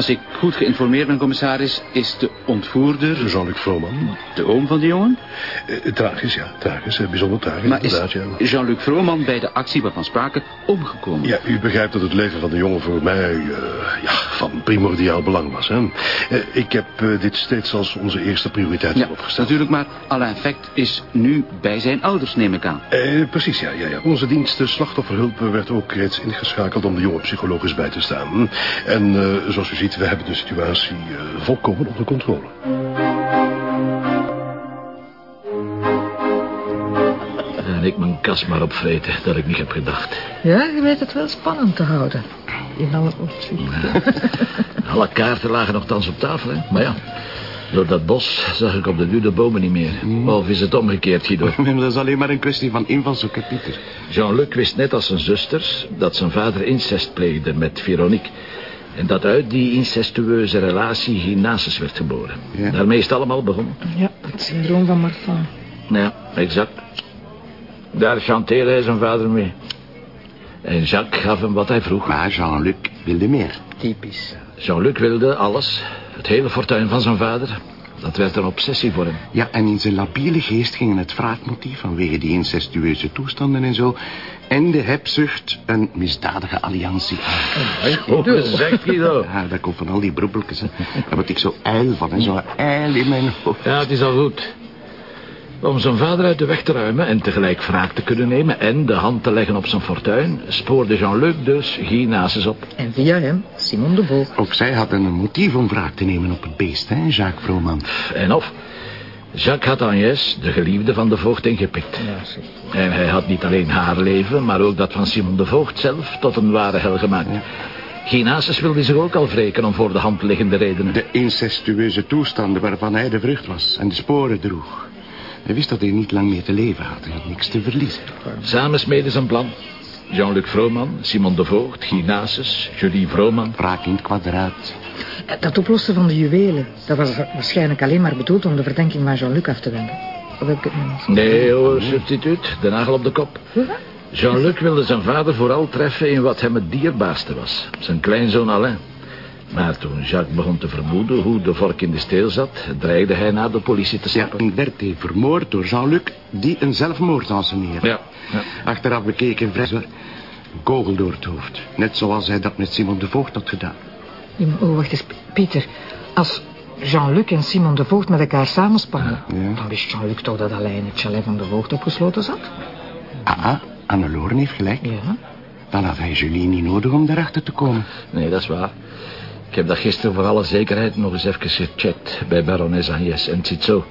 Als ik goed geïnformeerd ben, commissaris, is de ontvoerder... Jean-Luc Vrooman. De oom van de jongen? Eh, tragisch, ja. Tragisch, eh, bijzonder tragisch. Maar is inderdaad, ja. Jean-Luc Vrooman bij de actie waarvan sprake omgekomen? Ja, u begrijpt dat het leven van de jongen voor mij eh, ja, van primordiaal belang was. Hè? Eh, ik heb eh, dit steeds als onze eerste prioriteit Ja, opgesteld. natuurlijk, maar Alain Fact is nu bij zijn ouders, neem ik aan. Eh, precies, ja, ja, ja. Onze dienst de slachtofferhulp werd ook reeds ingeschakeld om de jongen psychologisch bij te staan. En eh, zoals u ziet, we hebben de situatie eh, volkomen onder controle. En ik mijn kas maar opvreten, dat ik niet heb gedacht. Ja, je weet het wel spannend te houden. In alle opzichten. Alle kaarten lagen nogthans op tafel, hè. Maar ja, door dat bos zag ik op de duur de bomen niet meer. Of is het omgekeerd, Guido? Dat is alleen maar een kwestie van invalshoek, hè, Pieter. Jean-Luc wist net als zijn zusters dat zijn vader incest pleegde met Veronique. En dat uit die incestueuze relatie Gymnasus werd geboren. Ja. Daarmee is het allemaal begonnen. Ja, het syndroom van Marfan. Ja, exact. Daar chanteerde hij zijn vader mee. En Jacques gaf hem wat hij vroeg. Maar Jean-Luc wilde meer. Typisch. Jean-Luc wilde alles. Het hele fortuin van zijn vader. Dat werd een obsessie voor hem. Ja, en in zijn labiele geest ging het wraakmotief vanwege die incestueuze toestanden en zo... en de hebzucht een misdadige alliantie aan. Hoe gezegd, Guido. Ja, dat komt van al die broepeltjes, hè. Daar word ik zo uil van, hè. Zo uil in mijn hoofd. Ja, het is al goed. Om zijn vader uit de weg te ruimen en tegelijk wraak te kunnen nemen... en de hand te leggen op zijn fortuin... spoorde Jean-Luc dus Guy Nasus op. En via hem, Simon de Voogd. Ook zij hadden een motief om wraak te nemen op het beest, hè, Jacques Vrooman. En of... Jacques had Agnès, de geliefde van de voogd, ingepikt. Ja. En hij had niet alleen haar leven... maar ook dat van Simon de Voogd zelf tot een ware hel gemaakt. Guy Nasus wilde zich ook al wreken om voor de hand liggende redenen. De incestueuze toestanden waarvan hij de vrucht was en de sporen droeg. Hij wist dat hij niet lang meer te leven had. Hij had niks te verliezen. Samen smeden zijn plan. Jean-Luc Vrooman, Simon de Voogd, Guy Nasus, Julie Vrooman. Wraak in het kwadraat. Eh, Dat oplossen van de juwelen, dat was waarschijnlijk alleen maar bedoeld om de verdenking van Jean-Luc af te wenden. Of heb ik het niet eens? Nee hoor, substituut, de nagel op de kop. Jean-Luc wilde zijn vader vooral treffen in wat hem het dierbaarste was. Zijn kleinzoon Alain. Maar toen Jacques begon te vermoeden hoe de vork in de steel zat... dreigde hij naar de politie te Ja, stappen. en werd hij vermoord door Jean-Luc, die een zelfmoord anseneerde. Ja, ja. Achteraf bekeken vrij. Een kogel door het hoofd. Net zoals hij dat met Simon de Voogd had gedaan. Ja, maar, Oh, wacht eens, Pieter. Als Jean-Luc en Simon de Voogd met elkaar samenspannen... Ja. dan wist Jean-Luc toch dat alleen het chalet van de Voogd opgesloten zat? Ah, ah, Anneloren heeft gelijk. Ja. Dan had hij Julie niet nodig om daarachter te komen. Nee, dat is waar. Ik heb dat gisteren voor alle zekerheid nog eens even gecheckt... bij barones Agnes en het zit zo.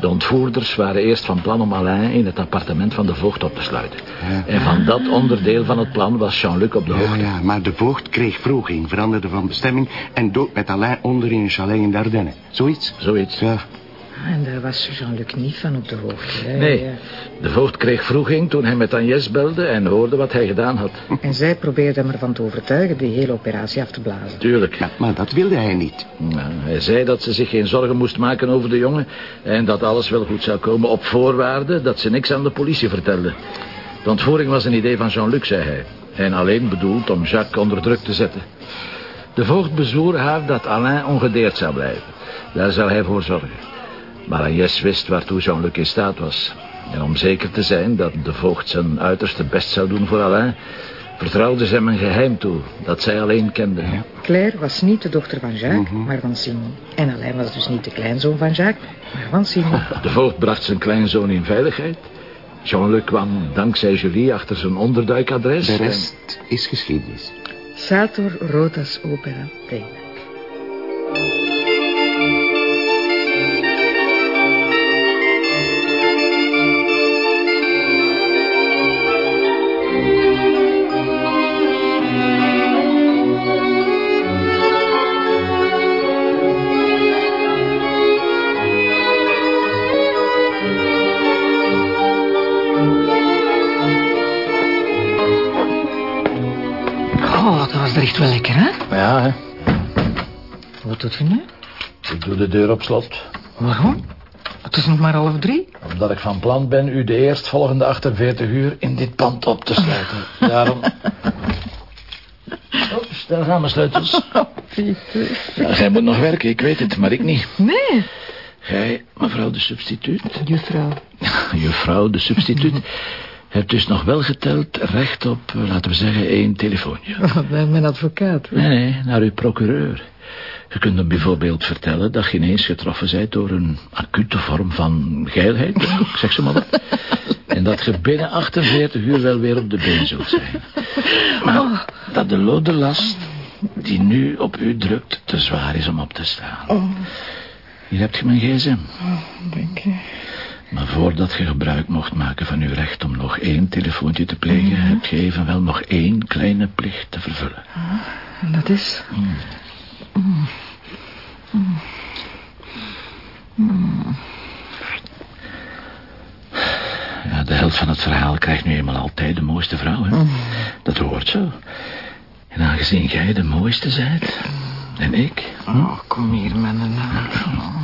De ontvoerders waren eerst van plan om Alain in het appartement van de voogd op te sluiten. Ja. En van dat onderdeel van het plan was Jean-Luc op de Ja, hoogte. ja, maar de voogd kreeg vroeging, veranderde van bestemming... en dood met Alain onder in een chalet in de Ardennen. Zoiets? Zoiets. Ja, En daar was Jean-Luc niet van op de hoogte. hè? Nee, de voogd kreeg vroeging toen hij met Agnes belde en hoorde wat hij gedaan had. En zij probeerde hem ervan te overtuigen die hele operatie af te blazen. Tuurlijk. ja, maar dat wilde hij niet. Nou, hij zei dat ze zich geen zorgen moest maken over de jongen... en dat alles wel goed zou komen op voorwaarde dat ze niks aan de politie vertelde. De ontvoering was een idee van Jean-Luc, zei hij. En alleen bedoeld om Jacques onder druk te zetten. De voogd bezwoer haar dat Alain ongedeerd zou blijven. Daar zou hij voor zorgen. Maar Agnes wist waartoe Jean-Luc in staat was. En om zeker te zijn dat de voogd zijn uiterste best zou doen voor Alain... vertrouwde ze hem een geheim toe dat zij alleen kende. Claire was niet de dochter van Jacques, maar van Simon. En Alain was dus niet de kleinzoon van Jacques, maar van Simon. De voogd bracht zijn kleinzoon in veiligheid. Jean-Luc kwam dankzij Julie achter zijn onderduikadres. De en- rest is geschiedenis. Sator Rotas Opera Playback. Oh, dat was er echt wel lekker, hè? Ja, hè. Wat doet u nu? ik doe de deur op slot. Waarom? Het is nog maar half drie. Omdat ik van plan ben u de eerstvolgende 48 uur in dit pand op te sluiten. Daarom... Oh, Sleutels, daar gaan mijn sleutels. Ja, jij moet nog werken, ik weet het, maar ik niet. Nee, Gij, mevrouw de substituut, juffrouw. juffrouw de substituut, hebt dus nog wel geteld recht op, eh, laten we zeggen, één telefoontje. Bij mijn advocaat. Nee, nee, naar uw procureur. Je kunt hem bijvoorbeeld vertellen dat je ineens getroffen bent door een acute vorm van geilheid. Ik zeg ze maar wat. En dat je binnen 48 uur wel weer op de been zult zijn. Maar dat de lode last die nu op u drukt te zwaar is om op te staan. Hier heb je mijn gsm. Dank je. Maar voordat je gebruik mocht maken van uw recht om nog één telefoontje te plegen... heb je evenwel nog één kleine plicht te vervullen. En dat is... Ja, de helft van het verhaal krijgt nu eenmaal altijd de mooiste vrouw, hè? Dat hoort zo. En aangezien jij de mooiste zijt... En ik... Oh, kom hier met een naam.